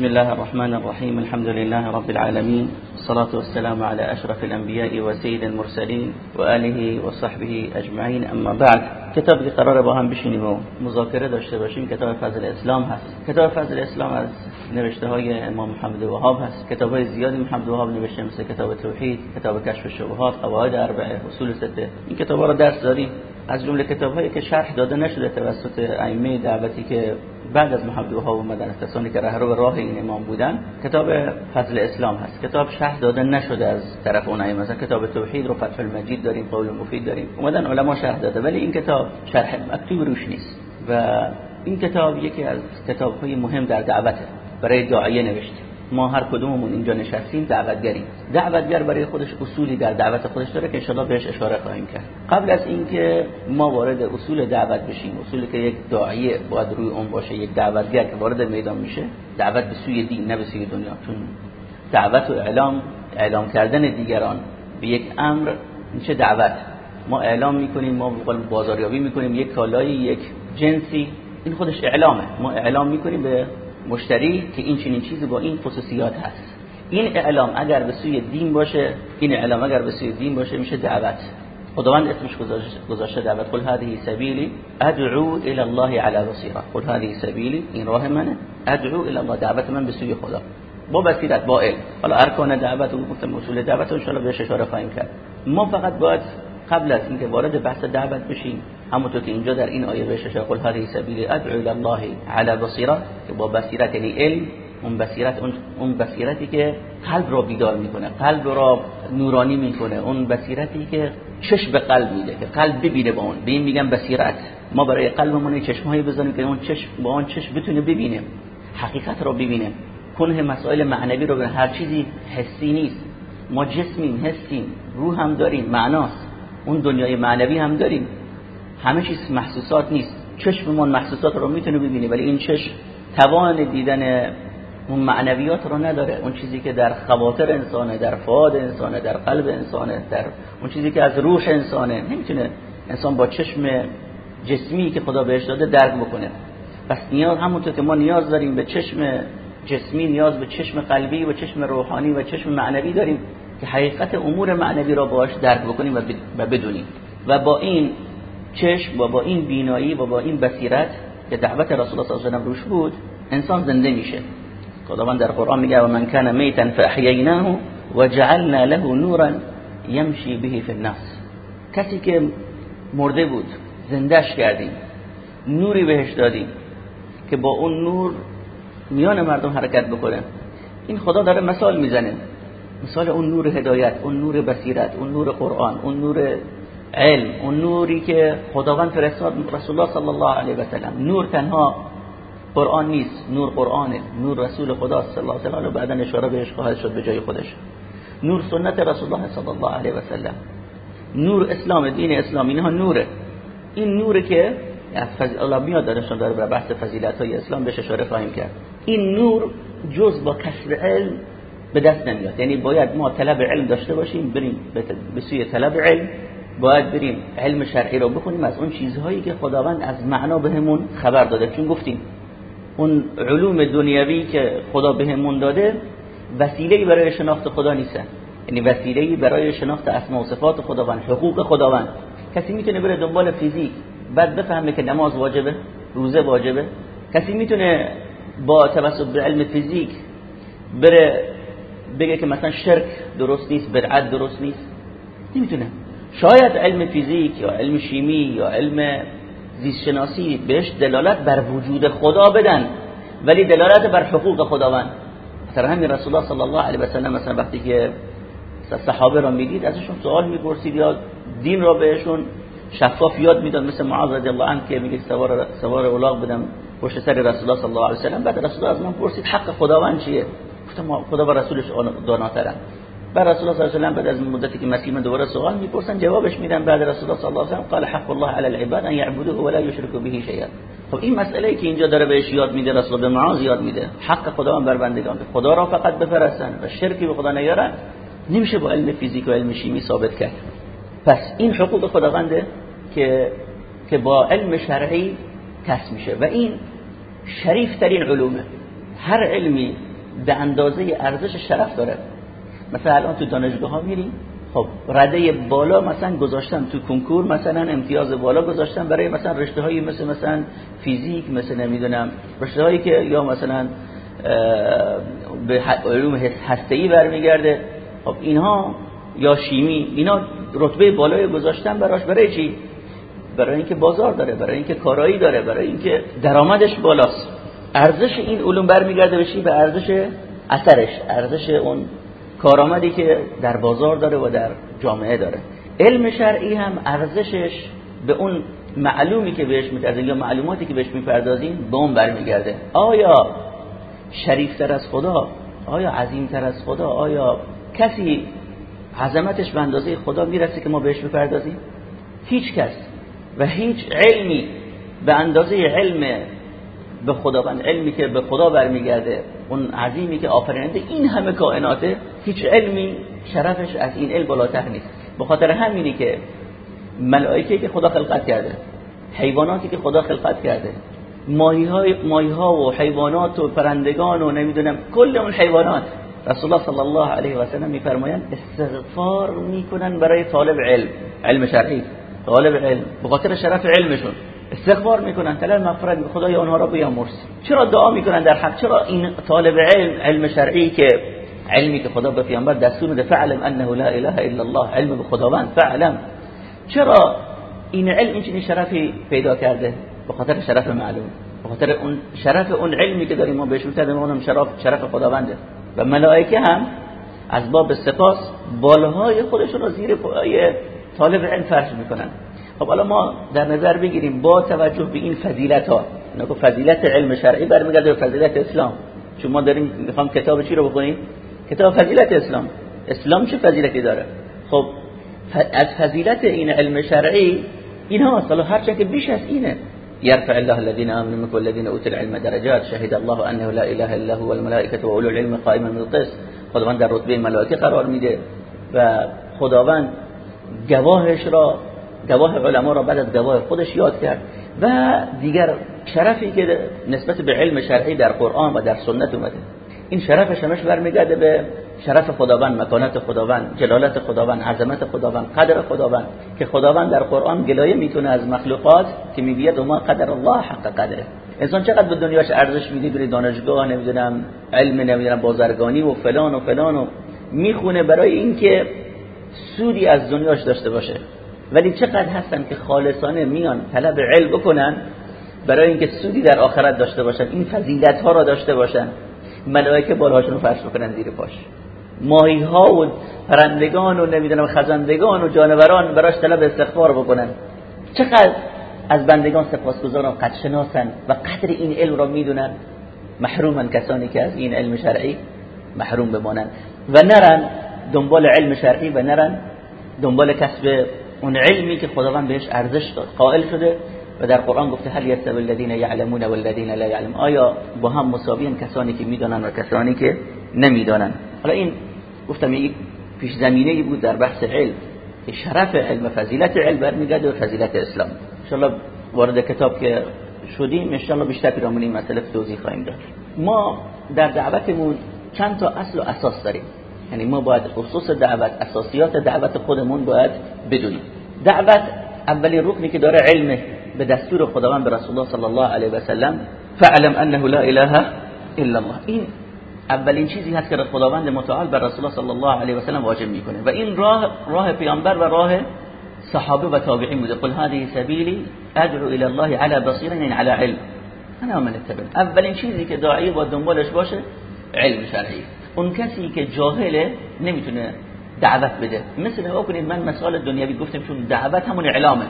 بسم الله الرحمن الرحيم الحمد لله رب العالمين الصلاة والسلام على أشرف الأنبياء وسيد المرسلين وآله وصحبه أجمعين أما بعد. کتاب قرار با هم بشینیم و مذاکره داشته باشیم. کتاب فضل اسلام هست. کتاب فضل اسلام از نوشته های امام محمد وهاب هست. کتاب های زیادی محمد وهاب نوشته مثل کتاب توحید کتاب کشف شبهات قواعد اربعه اصول سته این کتاب ها رو درس داریم. از جمله کتاب هایی که شرح داده نشده توسط ائمه دعوتی که بعد از محمد وهاب اومدن کسانی که رهرو راه این امام بودن. کتاب فضل اسلام هست. کتاب شرح داده نشده از طرف اون ائمه. مثلا کتاب توحید رو فتح المجید داریم قول مفید داریم. اومدن علما شرح داده ولی این کتاب شرح مکتوب روش نیست. و این کتاب یکی از کتاب های مهم در دعوته. برای داعیه نوشته. ما هر کدوممون اینجا نشستیم دعوتگریم. دعوتگر برای خودش اصولی در دعوت خودش داره که انشاءالله بهش اشاره خواهیم کرد. قبل از اینکه ما وارد اصول دعوت بشیم اصولی که یک داعیه باید روی اون باشه یک دعوتگر که وارد میدان میشه دعوت به سوی دین نه به سوی دنیا. چون دعوت و اعلام اعلام کردن دیگران به یک امر میشه دعوت. ما اعلام می‌کنیم ما بازاریابی می‌کنیم یک کالایی یک جنسی. این خودش اعلامه. ما اعلام می‌کنیم به مشتری که این چنین چیزی با این خصوصیات هست. این اعلام اگر به سوی دین باشه این اعلام اگر به سوی دین باشه میشه دعوت. خداوند اسمش گذاشته دعوت. قل هذه سبیلی ادعو الى الله على بصیره قل هذه سبیلی این راه منه. ادعو الى الله دعوت من به سوی خدا. با بصیرت با علم. حالا ارکان دعوت و گفتم اصول دعوت ان بهش اشاره خواهیم کرد. ما فقط باید قبل از اینکه وارد بحث دعوت بشیم همونطور که اینجا در این آیه بهش اشاره قل هذه سبیل ادعو الله على بصیره که با بصیرت یعنی علم اون بصیرت اون بصیرتی که قلب را بیدار می‌کنه قلب را نورانی می‌کنه اون بصیرتی که چشم به قلب میده که قلب ببینه با اون. به این میگن بصیرت. ما برای قلبمون چشمایی بزنیم که اون چشم با اون چشم بتونه ببینه. حقیقت را ببینه. کنه مسائل معنوی رو به هر چیزی حسی نیست. ما جسمیم حسیم. روح هم داریم. معناست. اون دنیای معنوی هم داریم. همه چیز محسوسات نیست. چشممون محسوسات رو می‌تونه ببینه ولی این چشم توان دیدن اون معنویات رو نداره. اون چیزی که در خواطر انسانه در فاد انسانه در قلب انسانه در اون چیزی که از روح انسانه. نمی‌تونه انسان با چشم جسمی که خدا بهش داده درک بکنه. پس نیاز همونطور که ما نیاز داریم به چشم جسمی نیاز به چشم قلبی و چشم روحانی و چشم معنوی داریم که حقیقت امور معنوی را باش درک بکنیم و بدونیم. و با این چشم و با این بینایی و با این بصیرت که دعوت رسول الله صلی الله علیه و روش بود انسان زنده میشه. خداوند در قرآن میگه و من کان میتا فاحییناه وجعلنا له نورا یمشی به فی الناس. کسی که مرده بود زندهش کردیم نوری بهش دادیم که با اون نور میان مردم حرکت بکنه. این خدا داره مثال می‌زنه. مثال اون نور هدایت اون نور بصیرت اون نور قرآن اون نور علم اون نوری که خداوند فرستاد رسول الله صلی الله علیه و سلم. نور تنها قرآن نیست نور قرآنه. نور رسول خدا صلی الله علیه و سلم بعدا اشاره بهش خواهد شد به جای خودش. نور سنت رسول الله صلی الله علیه و سلم. نور اسلام دین اسلام اینها نوره. این نوره که از فضیلت الله میاد دارشون داره به بحث فضیلت های اسلام بهش اشاره خواهیم کرد. این نور جز با کسب علم به دست نمیاد. یعنی باید ما طلب علم داشته باشیم بریم به سوی طلب علم. باید بریم علم شرعی رو بخونیم از اون چیزهایی که خداوند از معنا بهمون خبر داده. چون گفتیم اون علوم دنیوی که خدا بهمون داده وسیله برای شناخت خدا نیستن. یعنی وسیله برای شناخت اسماء و صفات خداوند حقوق خداوند. کسی می‌تونه بره دنبال فیزیک بعد بفهمه که نماز واجبه روزه واجبه. کسی می‌تونه با توسط به علم فیزیک بره بگه که مثلا شرک درست نیست بدعت درست نیست. نمی‌تونه. شاید علم فیزیک یا علم شیمی یا علم زیست شناسی بهش دلالت بر وجود خدا بدن ولی دلالت بر حقوق خداوند. مثلا همین رسول الله صلی الله علیه و سلم مثلا وقتی که صحابه را می‌دید ازشون سوال می‌پرسید یا دین را بهشون شفاف یاد می‌داد مثل معاذ رضی الله عنه که میگه سوار سوار الاغ بدم پشت سر رسول الله صلی الله علیه و سلم بعد رسول الله از من پرسید حق خداوند چیه؟ گفتم خدا و رسولش داناترن. بعد رسول الله صلی الله علیه و بعد از مدتی که مسیح دوباره سوال می‌پرسن جوابش میدن بعد رسول الله صلی الله علیه و قال حق الله علی العباد ان يعبدوه ولا يشركوا به شيئا خب این مسئله که اینجا داره بهش یاد میده رسول به معاذ یاد میده. حق خداوند بر بندگان خدا را فقط بپرستن و شرکی به خدا نیارن. نمیشه با علم فیزیک و علم شیمی ثابت کرد. پس این حقوق خداونده که که با علم شرعی کسب میشه. و این شریف ترین علومه. هر علمی به اندازه ارزش شرف داره. مثلا الان تو دانشگاه ها میری خب رده بالا مثلا گذاشتن تو کنکور مثلا امتیاز بالا گذاشتن برای مثلا رشته هایی مثل مثلا فیزیک مثل نمی‌دونم رشته هایی که یا مثلا به علوم هسته ای برمیگرده. خب اینها یا شیمی اینا رتبه بالای گذاشتن براش برای چی؟ برای اینکه بازار داره برای اینکه کارایی داره برای اینکه درآمدش بالاست. ارزش این علوم برمیگرده به به ارزش اثرش ارزش اون کارآمدی که در بازار داره و در جامعه داره. علم شرعی هم ارزشش به اون معلومی که بهش می‌پردازیم یا معلوماتی که بهش می‌پردازیم به اون برمیگرده. آیا شریفتر از خدا؟ آیا عظیمتر از خدا؟ آیا کسی عظمتش به اندازه خدا می‌رسه که ما بهش بپردازیم هیچ کس و هیچ علمی به اندازه علم به خداوند علمی که به خدا برمیگرده اون عظیمی که آفریننده این همه کائناته هیچ علمی شرفش از این علم بالاتر نیست. به خاطر همینی که ملائکه که خدا خلقت کرده حیواناتی که خدا خلقت کرده ماهی, های ماهی ها و حیوانات و پرندگان و نمی‌دونم کل اون حیوانات رسول الله صلی الله علیه و سلم میفرمایند استغفار می‌کنن برای طالب علم. علم شرعی. طالب علم. به خاطر شرف علمشون. استغفار می‌کنن طلب مغفرت خدای اونها را بیامرز. چرا دعا می‌کنن در حق؟ چرا این طالب علم علم شرعی که علمی که خدا به پیامبر دستور میده فعلم انه لا اله الا الله علم به خداوند فعلم چرا این علم این شرفی پیدا کرده؟ به خاطر شرف معلوم. به خاطر اون شرف اون علمی که داریم ما بهش می‌تونیم اونم شرف شرف خداونده. و ملائکه هم از باب سپاس بالهای خودشون رو زیر پای طالب علم فرش می‌کنن. خب حالا ما در نظر بگیریم با توجه به این فضیلت ها نگو فضیلت علم شرعی برمیگرده به فضیلت اسلام. چون ما داریم می‌خوام کتاب چی رو بخونیم؟ کتاب فضیلت اسلام. اسلام چه فضیلتی داره؟ خب از فضیلت این علم شرعی این ها اصلا هرچند که بیش از اینه. يرفع الله الذين آمنوا منكم والذين اوتوا العلم درجات. شهد الله انه لا اله الا هو والملائكه واولو العلم قائما بالقسط. خداوند در رتبه ملائکه قرار میده و خداوند گواهش را گواه علما را بعد از گواه خودش یاد کرد و دیگر شرفی که نسبت به علم شرعی در قرآن و در سنت اومده. این شرف همش برمیگرده به شرف خداوند مکانت خداوند جلالت خداوند عظمت خداوند قدر خداوند که خداوند در قرآن گلایه می‌تونه از مخلوقات که میگه ما قدر الله حق قدره. انسان چقدر به دنیاش ارزش میده بری دانشگاه نمی‌دونم علم نمی‌دونم بازرگانی و فلان و فلان و می‌خونه برای اینکه سودی از دنیاش داشته باشه. ولی چقدر هستن که خالصانه میان طلب علم بکنن برای اینکه سودی در آخرت داشته باشن این فضیلت ها را داشته باشن ملائکه بالهاشون رو فرش بکنن زیر پاش. ماهی ها و پرندگان و نمی‌دونم خزندگان و جانوران براش طلب استغفار بکنن. چقدر از بندگان سپاسگزارن قد شناسن و قدر این علم را می‌دونن. محرومن کسانی که از این علم شرعی محروم بمانن و نرن دنبال علم شرعی و نرن دنبال کسب اون علمی که خداوند بهش ارزش داد قائل شده و در قرآن گفته هل یستوی الذین یعلمون والذین لا یعلم آیا با هم مساویان کسانی که می‌دانن و کسانی که نمی‌دانن حالا این گفتم یک پیش زمینه بود در بحث علم که شرف علم و فضیلت علم برمیگرده و فضیلت اسلام. ان وارد کتاب که شدیم ان بیشتر پیرامون این مسئله توضیح خواهیم داد. ما در دعوتمون چند تا اصل و اساس داریم. یعنی ما باید خصوص دعوت اساسیات دعوت خودمون باید بدونیم. دعوت اولی رکنی که داره علمه به دستور خداوند به رسول الله صلی الله علیه و سلم فعلم انه لا اله الا الله. این اولین چیزی هست که خداوند متعال بر رسول الله صلی الله علیه و سلم واجب می‌کنه. و این راه راه پیامبر و راه صحابه و تابعین بوده. قل هذه سبیلی ادعو الى الله على بصیره یعنی على علم. انا من اتبع اولین چیزی که داعی با دنبالش باشه علم شرعی. اون کسی که جاهله نمی‌تونه دعوت بده. مثل نگاه کنید من مثال دنیوی گفتم چون دعوت همون اعلامه.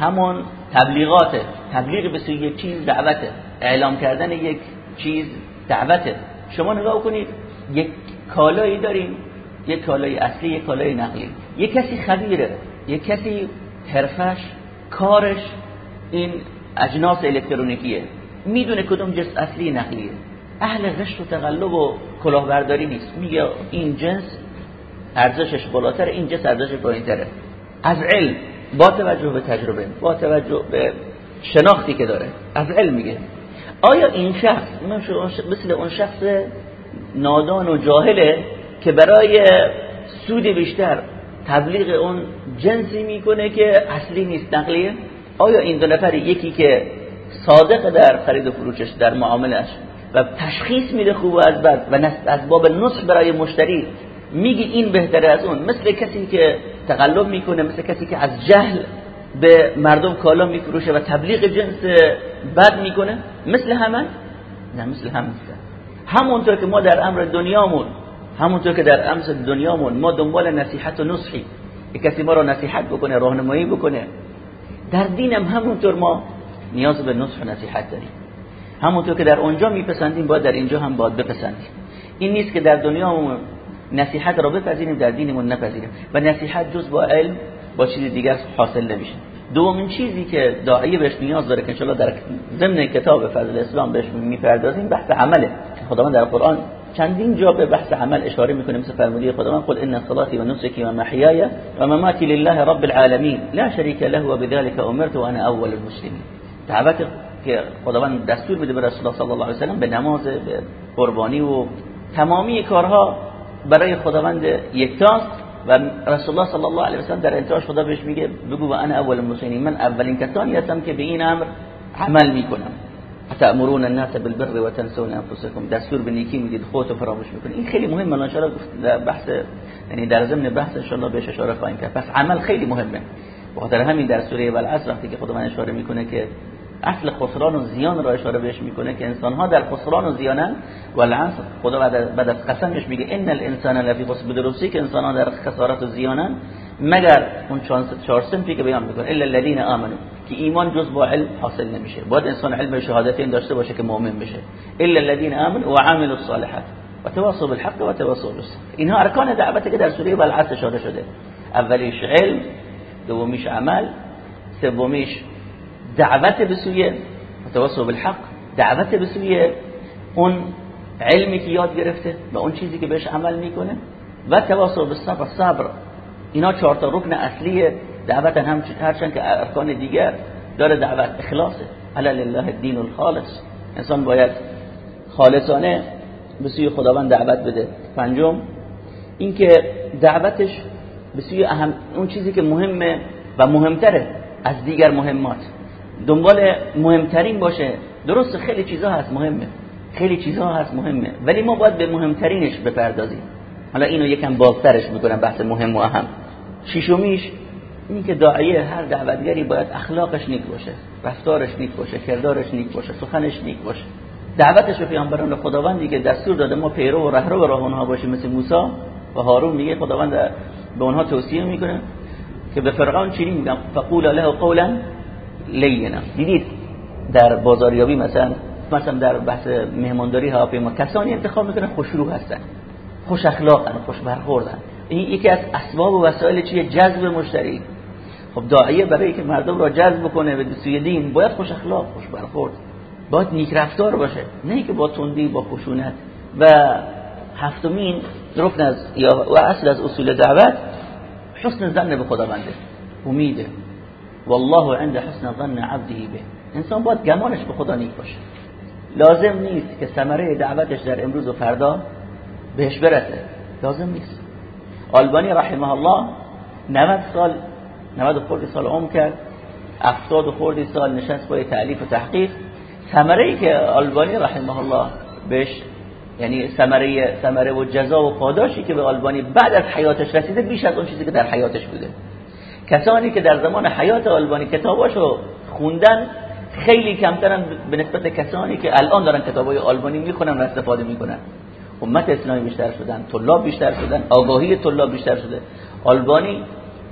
همون تبلیغاته. تبلیغ به سوی یک چیز دعوته. اعلام کردن یک چیز دعوته. شما نگاه کنید یک کالایی داریم. یک کالای اصلی یک کالای نقلی. یک کسی خبیره. یک کسی حرفش کارش این اجناس الکترونیکیه. می‌دونه کدوم جنس اصلی نقلیه. اهل غش و تقلب و کلاهبرداری نیست. میگه این جنس ارزشش بالاتر این جنس ارزشش پایینتره. از علم با توجه به تجربه با توجه به شناختی که داره از علم میگه. آیا این شخص مثل اون شخص نادان و جاهله که برای سود بیشتر تبلیغ اون جنسی می‌کنه که اصلی نیست نقلیه؟ آیا این دو نفر یکی که صادق در خرید و فروشش در معاملش و تشخیص میده خوب و از بد و از باب نصح برای مشتری. میگه این بهتره از اون. مثل کسی که تقلب می‌کنه مثل کسی که از جهل به مردم کالا میفروشه و تبلیغ جنس بد می‌کنه مثل همه؟ نه مثل هم نیست. همونطور که ما در امر دنیامون همونطور که در امر دنیامون ما دنبال نصیحت و نصحی. کسی ما رو نصیحت بکنه راهنمایی بکنه. در دینم همونطور ما نیاز به نصح و نصیحت داریم. همونطور که در اونجا میپسندیم باید در اینجا هم باید بپسندیم. این نیست که در دنیا نصیحت را بپذیریم در دینمون نپذیریم. و نصیحت جز با علم با چیز دیگر حاصل نمیشه. دومین چیزی که داعیه بهش نیاز داره که انشالله در ضمن کتاب فضل اسلام بهش می‌پردازیم بحث عمله خداوند در قرآن چندین جا به بحث عمل اشاره می‌کنه. مثل فرموده خداوند قل ان صلاتي ونسكي ومحياي ومماتي لله رب العالمين. لا شريك له وبذلك امرت وانا اول المسلمين. دعوت که خداوند دستور میده به رسول الله صلی الله علیه و سلم به نماز به قربانی و تمامی کارها برای خداوند یکتاست و رسول الله صلی الله علیه و سلم در انتهاش خدا بهش میگه بگو و انا اول المسلمین من اولین کسانی هستم که به این امر عمل می‌کنم. اتامرون الناس بالبر وتنسون انفسكم دستور به نیکی می‌دید خودتو فراموش می‌کنید. این خیلی مهمه ان شاء در بحث یعنی در ضمن بحث ان شاء الله بهش اشاره خواهیم کرد. پس عمل خیلی مهمه. بخاطر همین در سوره والعصر وقتی که خدا اشاره می‌کنه که اصل خسران و زیان را اشاره بهش می‌کنه که انسان ها در خسران و زیانن. والعصر خدا بعد از قسمش میگه ان الانسان لفی خسر. بدرستی که انسان ها در خسارت و زیانن مگر اون چهار سنفی که بیان می‌کنه الا الذين امنوا که ایمان جز با علم حاصل نمیشه. باید انسان علم شهادتین داشته باشه که مؤمن بشه. الا الذين امنوا وعملوا الصالحات. وتواصوا بالحق وتواصوا بالصبر. اینها ارکان دعوتی که در سوره بلعصر اشاره شده. اولیش علم دومیش عمل سومیش دعوت به سوی تواصل بالحق دعوت به سوی اون علمی که یاد گرفته و اون چیزی که بهش عمل می‌کنه و تواصل بالصبر صبر اینا چهار تا رکن اصلی دعوت هم هرچند که ارکان دیگر داره دعوت اخلاصه. الا لله الدین الخالص. انسان باید خالصانه به سوی خداوند دعوت بده. پنجم اینکه دعوتش به سوی اهم اون چیزی که مهمه و مهمتره از دیگر مهمات. دنبال مهمترین باشه. درست خیلی چیزها هست مهمه. خیلی چیزها هست مهمه. ولی ما باید به مهمترینش بپردازیم. حالا اینو یکم بازترش می‌کنم بحث مهم و اهم. ششمیش این که داعیه هر دعوتگری باید اخلاقش نیک باشه رفتارش نیک باشه کردارش نیک باشه سخنش نیک باشه. دعوتش به پیامبران خداوندی که دستور داده ما پیرو و رهرو راه اونها باشیم مثل موسی و هارون میگه خداوند به اونها توصیه می‌کنه که به فرعون چی میگم. فقول له قولا لینا. دیدید در بازاریابی مثلا مثلا در بحث مهمانداری هواپیما کسانی انتخاب می‌کنن خوشرو هستن خوش اخلاقن خوش برخوردن. این یکی از اسباب و وسایل چیه؟ جذب مشتری. خب داعیه برای که مردم را جذب کنه به سوی دین باید خوش اخلاق خوش برخورد. باید نیک رفتار باشه. نه که با تندی با خشونت. و هفتمین رکن از یا اصل از اصول دعوت حسن ظن به خداونده. امیده. والله عند حسن ظن عبده به. انسان باید گمانش به خدا نیک باشه. لازم نیست که ثمره دعوتش در امروز و فردا بهش برسه. لازم نیست. آلبانی رحمه الله 90 سال 90 خورد سال عمر کرد 70 خورد سال نشست با تعلیف و تحقیق. ثمره ای که آلبانی رحمه الله بهش یعنی ثمره ثمره و جزا و پاداشی که به آلبانی بعد از حیاتش رسیده بیش از اون چیزی که در حیاتش بوده. کسانی که در زمان حیات آلبانی کتاباشو خوندن خیلی کمترن به نسبت کسانی که الان دارن کتابای آلبانی می‌خونن و استفاده می‌کنن. امت اسلامی بیشتر شدن طلاب بیشتر شدن آگاهی طلاب بیشتر شده. آلبانی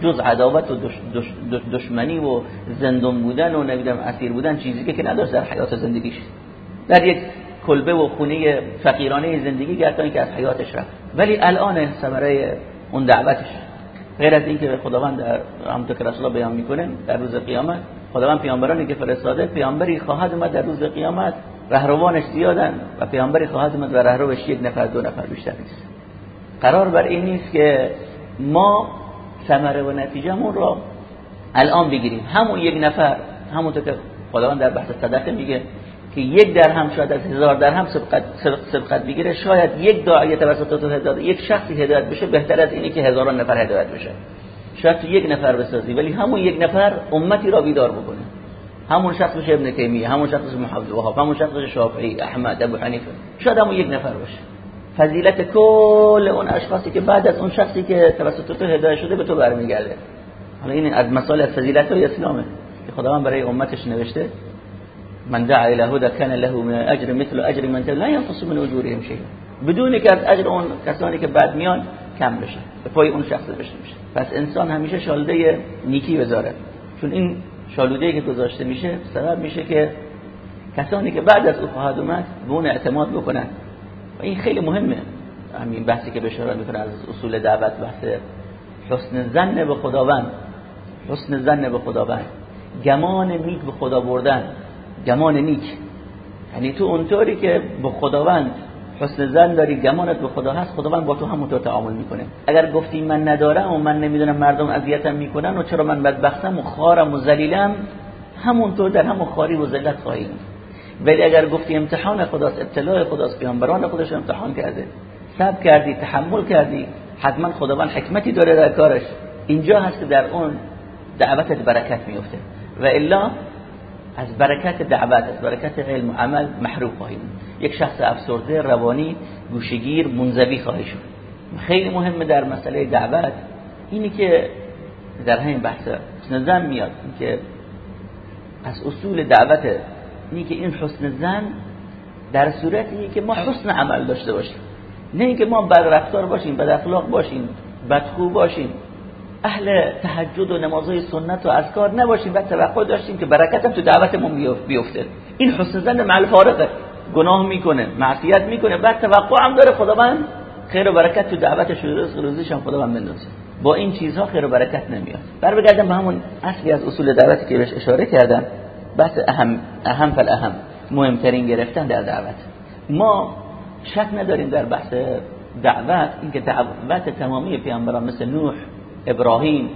جز عداوت و دش دشمنی و زندون بودن و نمی‌دونم اسیر بودن چیزی که نداشت در حیات زندگیش. در یک کلبه و خونه فقیرانه زندگی گرفتن که از حیاتش رفت. ولی الان ثمره اون دعوتش. غیر از اینکه خداوند در همونطور که رسول الله بیان می‌کنه در روز قیامت خداوند پیامبرانی که فرستاده پیامبری خواهد اومد در روز قیامت رهروانش زیادن و پیامبری خواهد اومد و رهروش یک نفر دو نفر بیشتر نیست. قرار بر این نیست که ما ثمره و نتیجهمون را الان بگیریم. همون یک نفر همونطور که خداوند در بحث صدقه میگه که یک درهم شاید از هزار درهم سبقت سبقت بگیره شاید یک داعیه توسط تو هدایت یک شخصی هدایت بشه بهتر از اینی که هزاران نفر هدایت بشه. شاید تو یک نفر بسازی ولی همون یک نفر امتی را بیدار بکنه. همون شخص بشه ابن تیمیه همون شخص بشه محمد وهاب همون شخص بشه شافعی احمد ابو حنیفه. شاید همون یک نفر باشه. فضیلت کل اون اشخاصی که بعد از اون شخصی که توسط تو هدایت شده به تو برمیگرده. حالا این از مسائل فضیلت های اسلامه. که خداوند برای امتش نوشته. من دعا الى هدى كان له من اجر مثل اجر من لا ينقص من اجورهم شيء. بدون که اجر اون کسانی که بعد میان کم بشه به پای اون شخص بشه میشه پس انسان همیشه شالده نیکی بذاره. چون این شالوده که گذاشته میشه سبب میشه که کسانی که بعد از او خواهد اومد به اعتماد بکنن. و این خیلی مهمه. همین بحثی که بشارت می‌کنه از اصول دعوت بحث حسن زن به خداوند. حسن زن به خداوند. گمان نیک به خدا بردن. گمان نیک. یعنی تو اونطوری که به خداوند حسن زن داری گمانت به خدا هست خداوند با تو همونطور تعامل می‌کنه. اگر گفتی من ندارم و من نمی‌دونم مردم اذیتم می‌کنن و چرا من بدبختم و خارم و ذلیلم همونطور در همون خاری و ذلت خواهیم ولی اگر گفتی امتحان خداست ابتلاء خداست پیامبران خودش امتحان کرده صبر کردی تحمل کردی حتما خداوند حکمتی داره در کارش. اینجا هست که در اون دعوتت برکت میفته و الا از برکت دعوت از برکت علم و عمل محروم خواهیم یک شخص افسرده روانی گوشگیر منزوی خواهی شد. خیلی مهمه در مسئله دعوت اینی که در همین بحث حسن زن میاد که از اصول دعوت اینی که این حسن زن در صورتی که ما حسن عمل داشته باشیم. نه اینکه ما بد رفتار باشیم بد اخلاق باشیم بدخو باشیم. اهل تهجد و نمازهای سنت و اذکار نباشیم و توقع داشتیم که برکت تو دعوتمون بیفته. این حسن زن مع گناه می‌کنه معصیت می‌کنه. بعد توقع هم داره خداوند خیر و برکت تو دعوتش و رزق روزیش هم خداوند بندازه. با این چیزها خیر و برکت نمیاد. بر بگردم به همون اصلی از اصول دعوتی که بهش اشاره کردم. بس اهم اهم فل اهم مهمترین گرفتن در دعوت. ما شک نداریم در بحث دعوت اینکه دعوت تمامی پیامبران مثل نوح ابراهیم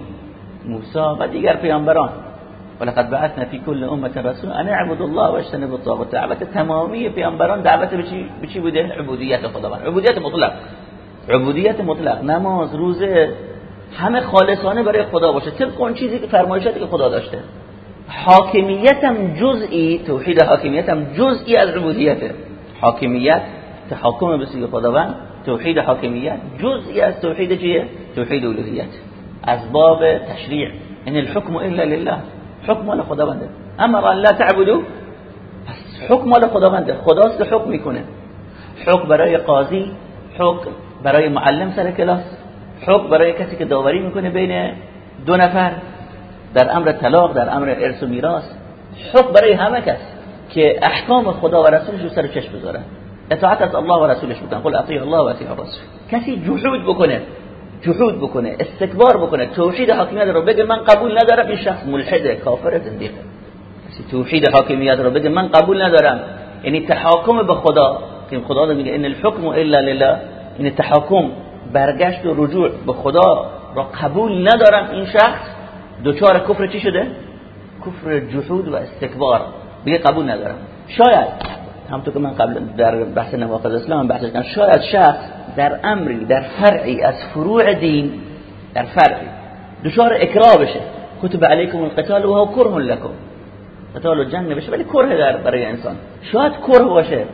موسی و دیگر پیامبران. ولقد بعثنا في كل امه رسول ان اعبدوا الله واجتنبوا الطاغوت. دعوت تمامی پیامبران دعوت به چی بوده؟ عبودیت خداوند. عبودیت مطلق. عبودیت مطلق. نماز روزه همه خالصانه برای خدا باشه. طبق اون چیزی که فرمایشاتی که خدا داشته. حاکمیتم جزئی توحید حاکمیتم جزئی از عبودیته حاکمیت تحکم به سوی خداوند. توحید حاکمیت جزئی از توحید چیه؟ توحید الوهیت. از باب تشریع ان الحكم الا لله. حکم مال خداونده اما لا تعبدوا پس حکم مال خداونده خداست که حکم می‌کنه حکم برای قاضی حکم برای معلم سر کلاس حکم برای کسی که داوری می‌کنه بین دو نفر. در امر طلاق در امر ارث و میراث حکم برای همه کس که احکام خدا و رسولش رو سر چشم بذاره. اطاعت از الله و رسولش بکنه قل اطیع الله و اطیع الرسول. کسی جحود بکنه. جحود بکنه استکبار بکنه. توحید حاکمیت رو بگه من قبول ندارم این شخص ملحده کافر زندیقه توحید حاکمیت رو بگه من قبول ندارم. یعنی تحاکم به خدا. که خدا میگه ان الحكم الا لله. این تحاکم برگشت و رجوع به خدا را قبول ندارم. این شخص دوچار کفر چی شده؟ کفر جحود و استکبار. بگه قبول ندارم. شاید همونطور که من قبل در بحث نواقض اسلام بحث کردم شاید شخص در امری در فرعی از فروع دین در فرعی. دچار اکراه بشه. کتب علیکم القتال و هو کره لكم قتال و جنگ بشه ولی کره در برای انسان. شاید کره باشه.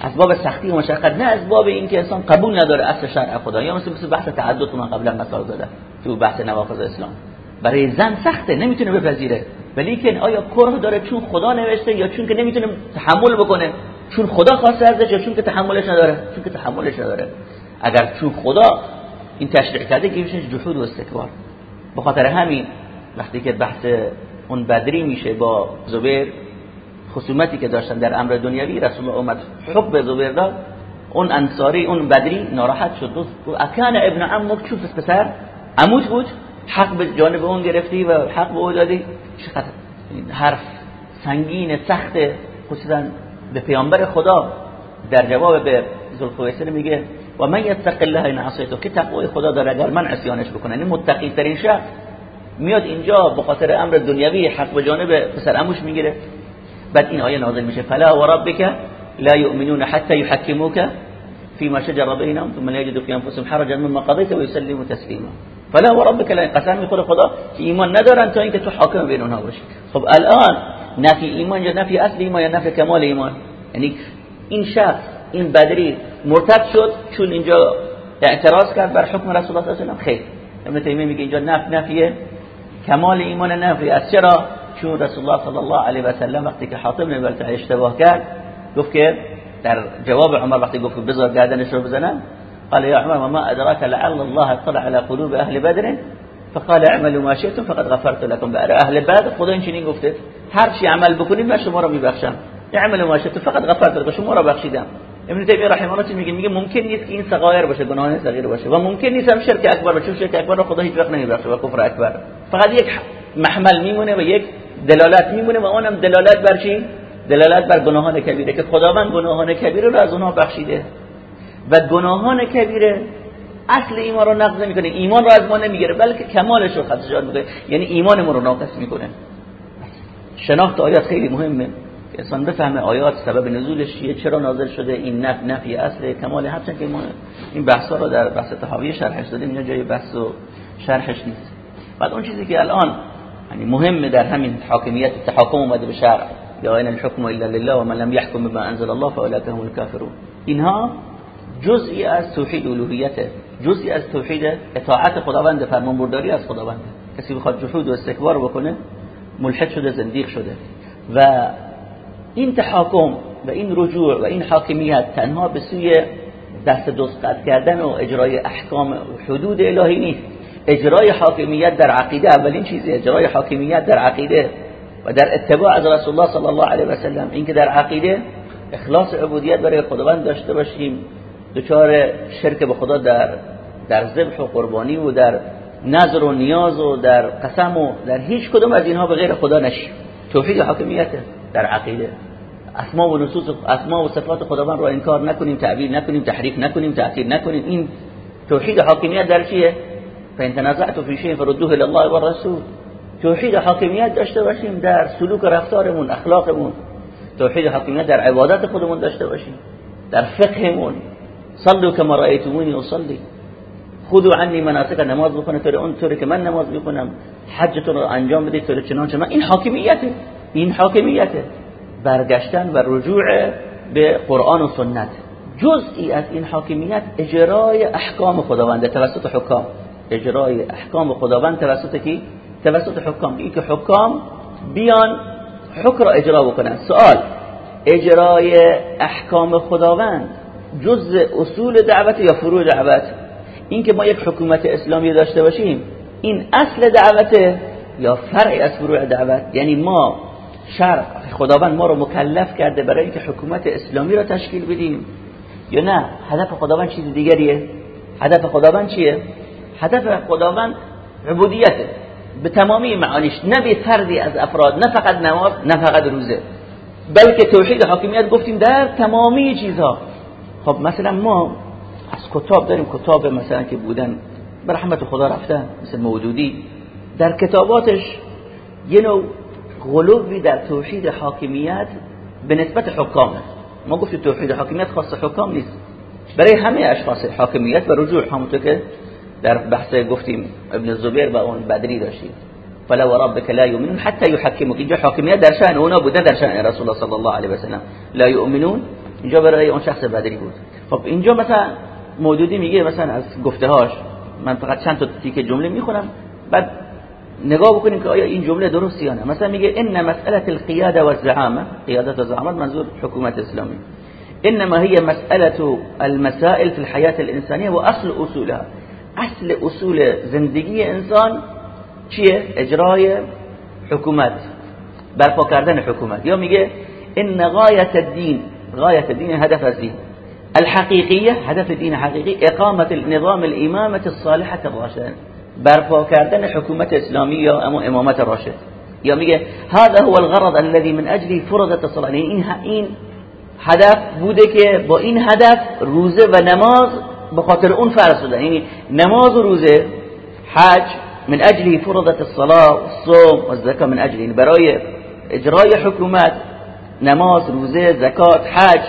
از باب سختی و مشقت نه از باب اینکه انسان قبول نداره اصل شرع خدا. یا مثل بحث تعدد من قبلا مثال زدم تو بحث نواقض اسلام. برای زن سخته نمی‌تونه بپذیره. ولی که آیا کره داره چون خدا نوشته یا چون که نمی‌تونه تحمل بکنه؟ چون خدا خواسته ازش چون که تحملش نداره چون که تحملش نداره. اگر چون خدا این تشریع کرده که میشه جحود و استکبار. به خاطر همین وقتی که بحث اون بدری میشه با زبیر خصومتی که داشتن در امر دنیوی رسول الله اومد حب زبیر داد. اون انصاری اون بدری ناراحت شد. و اکان ابن عمک چوف پسر عمود بود؟ حق به جانب اون گرفتی و حق به او دادی. چقدر حرف سنگین سخت خصوصا به پیامبر خدا در جواب به ذوالخویسر میگه و من یتق الله این عصیتو که تقوی خدا داره اگر من عصیانش بکنه این متقی ترین شخص میاد اینجا به خاطر امر دنیوی حق به جانب پسر اموش می‌گیره. بعد این آیه نازل میشه. فلا و ربک لا یؤمنون حتى يحكموك فيما شجر بينهم ثم لا يجدوا في انفسهم حرجا مما قضيت ويسلموا تسليما فلا و ربک لا قسم می‌خوره خدا که ایمان ندارن تا اینکه تو حاکم بین اونها باشی. خب الان نفی ایمان یا نفی اصل ایمان یا نفی کمال ایمان؟ یعنی این شخص این بدری مرتد شد چون اینجا اعتراض کرد بر حکم رسول الله صلی الله علیه و خیر. ابن تیمیه میگه اینجا نف نفیه. کمال ایمان نفی از چرا؟ چون رسول الله صلی الله علیه و سلم وقتی که حاطب بن اشتباه کرد گفت که در جواب عمر وقتی گفت بذار گردنش رو بزنن قال يا عمر ما ادراك لعل الله اطلع على قلوب اهل بدر؟ فقال اعملوا ما شئتم فقد غفرت لكم. برای اهل بدر خدا این چنین هر چی عمل بکنید من شما رو میبخشم. اعملوا ما شئتم فقد غفرت لكم شما رو بخشیدم. ابن تیمیه رحمه الله میگه؟ میگه ممکن نیست که این صغایر باشه گناه صغیر باشه. و ممکن نیست هم شرک اکبر باشه شرک اکبر رو خدا هیچ وقت نمیبخشه و کفر اکبر. فقط یک محمل میمونه و یک دلالت میمونه و اونم دلالت بر چی؟ دلالت بر گناهان کبیره که خداوند گناهان کبیره رو از اونها بخشیده. و گناهان کبیره. اصل ایمان رو نقض می‌کنه ایمان رو از ما نمی‌گیره بلکه کمالش رو خدشات می‌کنه. یعنی ایمان ما رو ناقص می‌کنه. شناخت آیات خیلی مهمه. انسان بفهمه آیات سبب نزولش چیه چرا نازل شده این نف نفی اصل کمال هرچند که ما این بحثا رو در بحث تحاوی شرحش دادیم اینجا جای بحث و شرحش نیست. بعد اون چیزی که الان یعنی مهمه در همین حاکمیت تحاکم اومده به شرع. یا این الحكم الا لله و من لم يحكم بما انزل الله فاولئك هم الكافرون اینها جزئی از توحید الوهیت جزئی از توحید اطاعت خداوند فرمانبرداری از خداوند. کسی بخواد جحود و استکبار بکنه ملحد شده زندیق شده. و این تحاکم و این رجوع و این حاکمیت تنها به سوی دست دوست کردن و اجرای احکام و حدود الهی نیست. اجرای حاکمیت در عقیده اولین چیزی اجرای حاکمیت در عقیده و در اتباع از رسول الله صلی الله علیه و سلم اینکه در عقیده اخلاص عبودیت برای خداوند داشته باشیم. دچار شرک به خدا در در ذبح و قربانی و در نظر و نیاز و در قسم و در هیچ کدوم از اینها به غیر خدا نشیم توحید حاکمیت در عقیده. اسما و نصوص اسما و صفات خداوند رو انکار نکنیم تعبیر نکنیم تحریف نکنیم تأثیر نکنیم. این توحید حاکمیت در چیه؟ فان تنازعتم فی شیء فردوه الى الله والرسول. توحید حاکمیت داشته باشیم در سلوک رفتارمون اخلاقمون. توحید حاکمیت در عبادت خودمون داشته باشیم. در فقهمون. صلوا كما رأيتموني اصلي خذوا عني مناسک نماز بکنه طور اون طوری که من نماز می‌کنم حجتون رو انجام بدید طور چنانچه. من این حاکمیته این حاکمیته برگشتن و رجوع به قرآن و سنت. جزئی از این حاکمیت اجرای احکام خداوند. توسط حکام. اجرای احکام خداوند توسط کی؟ توسط حکام. این که حکام بیان حکم را اجرا بکنن. سوال اجرای احکام خداوند. جز اصول دعوت یا فروع دعوت؟ این که ما یک حکومت اسلامی داشته باشیم این اصل دعوت یا فرع از فروع دعوت؟ یعنی ما شرع خداوند ما رو مکلف کرده برای اینکه حکومت اسلامی را تشکیل بدیم. یا نه؟ هدف خداوند چیز دیگریه. هدف خداوند چیه؟ هدف خداوند عبودیته. به تمامی معانیش نه به فردی از افراد نه فقط نماز نه فقط روزه. بلکه توحید حاکمیت گفتیم در تمامی چیزها. خب مثلا ما از کتاب داریم کتاب مثلا که بودن به رحمت خدا رفتن مثل موجودی در کتاباتش یه نوع غلوبی در توحید حاکمیت به نسبت حکام ما گفتیم توحید حاکمیت خاص حکام نیست. برای همه اشخاص حاکمیت و رجوع همونطور که در بحث گفتیم ابن زبیر و اون بدری داشتیم. فلا و ربک لا یؤمنون حتی یحکموک اینجا حاکمیت در شأن اونا بوده در شأن رسول الله صلی الله علیه و سلم. لا یؤمنون اینجا برای اون شخص بدری بود. خب اینجا مثلا مودودی میگه مثلا از گفتهاش من فقط چند تا تیکه جمله می‌خونم بعد نگاه بکنیم که آیا این جمله درست یا نه. مثلا میگه ان مساله القياده والزعامه قيادت و زعامت منظور حکومت اسلامی. انما هي مساله المسائل في الحياه الانسانيه واصل اصولها. اصل اصول زندگی انسان چیه؟ اجرای حکومت برپا کردن حکومت. یا میگه ان غایت الدین غایت الدین هدف از دین الحقیقیه هدف دین حقیقی اقامت النظام الامامه الصالحه الراشده برپا کردن حکومت اسلامی یا اما امامت راشد یا میگه هذا هو الغرض الذي من اجله فرضت الصلاه این این هدف بوده که با هدف روزه و نماز به خاطر اون یعنی نماز و روزه حج من اجله فرضت الصلاه والصوم والزکات من اجله برای اجرای حکومت نماز روزه زکات حج.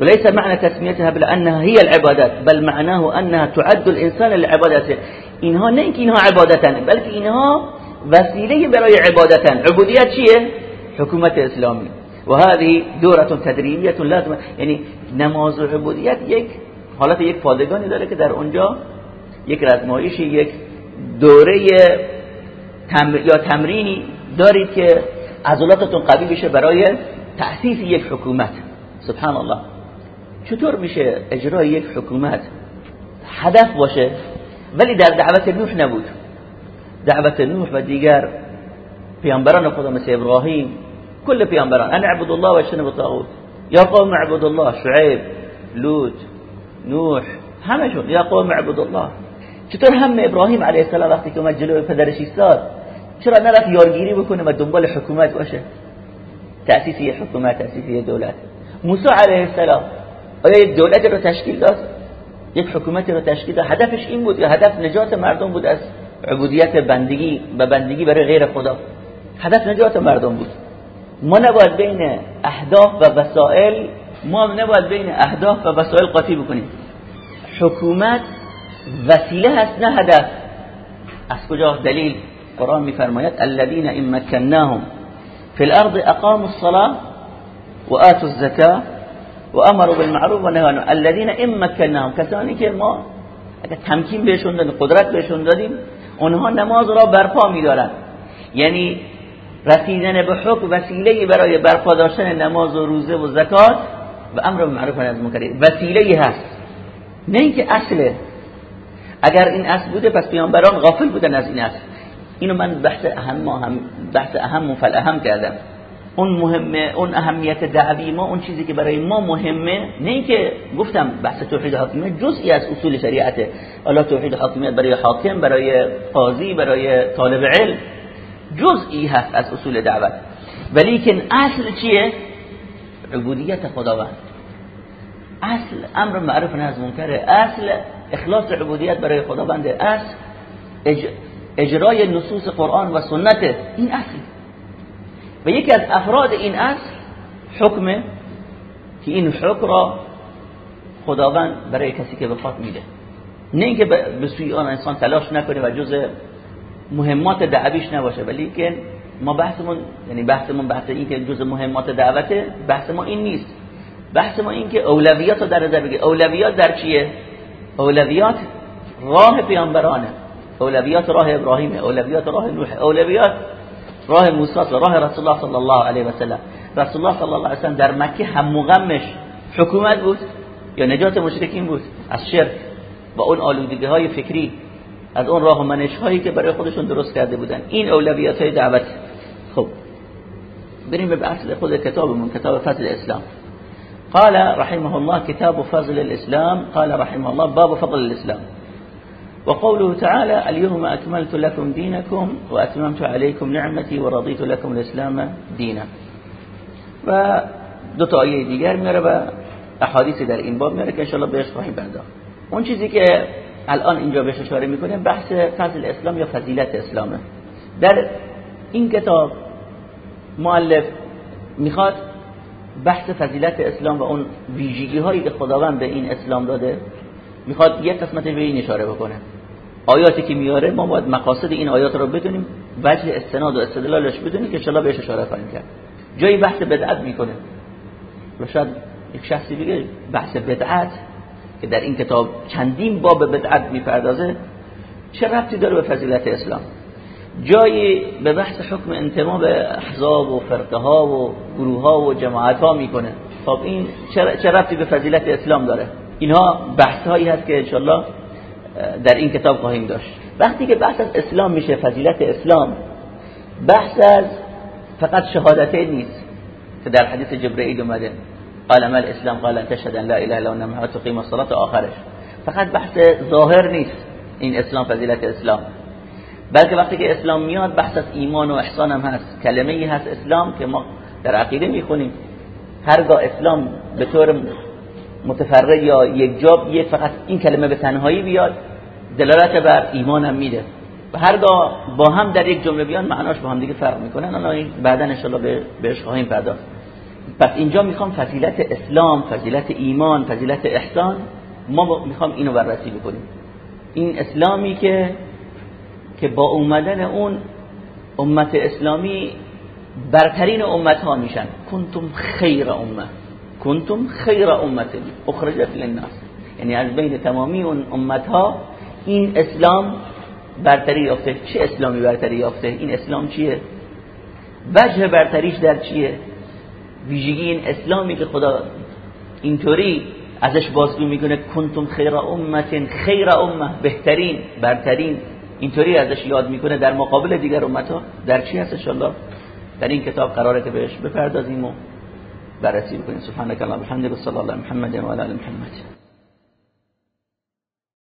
وليس معنى تسميتها بأنها هي العبادات بل معناه أنها تعد الإنسان للعبادات اینها نه اینکه اینها عبادتن بلکه اینها وسیله برای عبادتن. عبودیت چیه؟ حکومت اسلامی. و هذه دوره تدریبیه لازم یعنی نماز و عبودیت یک حالت یک پادگانی داره که در اونجا یک رزمایشی یک دوره یا تمرینی دارید که عضلاتتون قوی بشه برای تأسیس یک حکومت. سبحان الله چطور میشه اجرای یک حکومت هدف باشه؟ ولی در دعوت نوح نبود. دعوت نوح و دیگر پیامبران خدا مثل ابراهیم کل پیامبران. انا عبد الله و اجتنبوا الطاغوت یا قوم عبد الله شعیب لوط نوح همشون. یا قوم عبد الله. چطور هم ابراهیم علیه السلام وقتی که اومد جلوی پدرش ایستاد چرا نرفت یارگیری بکنه و دنبال حکومت باشه؟ تأسیس یه حکومت تأسیس دولت. موسی علیه السلام آیا یک دولت رو تشکیل داد؟ یک حکومت رو تشکیل داد؟ هدفش این بود یا هدف نجات مردم بود از عبودیت بندگی و بندگی برای غیر خدا؟ هدف نجات مردم بود. ما نباید بین اهداف و وسائل ما نباید بین اهداف و وسائل قاطی بکنیم. حکومت وسیله هست نه هدف. از کجا؟ دلیل. قرآن میفرماید الذين ان مكناهم في الارض اقاموا الصلاه واتوا الزكاه وامروا بالمعروف ونهوا عن الذين ان مكناهم کسانی که ما اگر تمکین بهشون دادیم قدرت بهشون دادیم اونها نماز را برپا میدارن. یعنی رسیدن به حکم وسیله برای برپا داشتن نماز و روزه و زکات و امر بالمعروف و نهی عن المنکر. وسیله هست. نه اینکه اصله. اگر این اصل بوده پس پیامبران غافل بودن از این اصل. اینو من بحث اهم هم بحث اهم و اهم کردم. اون مهمه اون اهمیت دعوی ما اون چیزی که برای ما مهمه نه اینکه گفتم بحث توحید حاکمیت جزئی از اصول شریعته حالا توحید حاکمیت برای حاکم برای قاضی برای طالب علم جزئی هست از اصول دعوت. ولیکن اصل چیه؟ عبودیت خداوند. اصل امر معروف نهی از منکر اصل اخلاص عبودیت برای خداوند اصل اجرای نصوص قرآن و سنت این اصل. و یکی از افراد این اصل حکمه که این حکم را خداوند برای کسی که بخواد میده. نه اینکه به سوی آن انسان تلاش نکنه و جز مهمات دعویش نباشه ولی که ما بحثمون یعنی بحثمون بحث این که جز مهمات دعوته بحث ما این نیست. بحث ما این که اولویات رو در نظر بگیر. اولویات در چیه؟ اولویات راه پیامبرانه. اولویات راه ابراهیم اولویات راه نوح اولویات راه موسی راه رسول الله صلی الله علیه و سلم. رسول الله صلی الله علیه و سلم در مکه هم مغمش حکومت بود یا نجات مشرکین بود؟ از شرک. و اون آلودگی های فکری از اون راه و منش هایی که برای خودشون درست کرده بودن. این اولویات های دعوت. خب بریم به اصل خود کتابمون کتاب فضل الاسلام. قال رحمه الله كتاب فضل الإسلام قال رحمه الله باب فضل الإسلام وقوله تعالى اليوم أكملت لكم دينكم وأتممت عليكم نعمتي ورضيت لكم الإسلام دينا. و دو تا آیه دیگر میاره و احادیث در این باب میاره که انشاءالله بهش خواهیم پرداخت. اون چیزی که الان اینجا بهش اشاره می‌کنیم بحث فضل اسلام یا فضیلت اسلامه در این کتاب مؤلف می‌خواد بحث فضیلت اسلام و اون ویژگی هایی که خداوند به این اسلام داده می‌خواد یک قسمت به این اشاره بکنه. آیاتی که میاره ما باید مقاصد این آیات رو بدونیم وجه استناد و استدلالش بدونیم که انشاءالله بهش اشاره خواهیم کرد. جایی بحث بدعت می‌کنه. و شاید یک شخصی بگه بحث بدعت که در این کتاب چندین باب بدعت می‌پردازه چه ربطی داره به فضیلت اسلام؟ جایی به بحث حکم انتماع به احزاب و فرقه ها و گروه ها و جماعت ها می‌کنه. خب این چه ربطی به فضیلت اسلام داره؟ اینها بحث هایی هست که انشالله در این کتاب خواهیم داشت. وقتی که بحث از اسلام میشه فضیلت اسلام بحث از فقط شهادته نیست که در حدیث جبرئیل اومده قال ما الاسلام قال تشهد ان لا اله الا الله محمد تقیم الصلاه آخرش. فقط بحث ظاهر نیست این اسلام فضیلت اسلام. بلکه وقتی که اسلام میاد بحث از ایمان و احسان هم هست. کلمه ای هست اسلام که ما در عقیده می‌خونیم. هرگاه اسلام به طور متفرد یا یک جا بیه فقط این کلمه به تنهایی بیاد دلالت بر ایمان هم میده. و هرگاه با هم در یک جمله بیان معناش با هم دیگه فرق می‌کنن الان بعدا ان بهش خواهیم پرداخت. پس اینجا می‌خوام فضیلت اسلام فضیلت ایمان فضیلت احسان ما می‌خوام اینو بررسی بکنیم. این اسلامی که که با اومدن اون امت اسلامی برترین امت ها میشن. کنتم خیر امه کنتم خیر امت اخرجت للناس. یعنی از بین تمامی اون امت ها این اسلام برتری یافته. چه اسلامی برتری یافته؟ این اسلام چیه؟ وجه برتریش در چیه؟ ویژگی این اسلامی که خدا اینطوری ازش بازگو می‌کنه. کنتم خیر امت خیر امه بهترین برترین. اینطوری ازش یاد می‌کنه. در مقابل دیگر امت ها در چی هستش الله در این کتاب قراره که بهش بپردازیم و بررسی بکنیم سبحانك اللهم وبحمدك صلی الله محمد و علی محمد.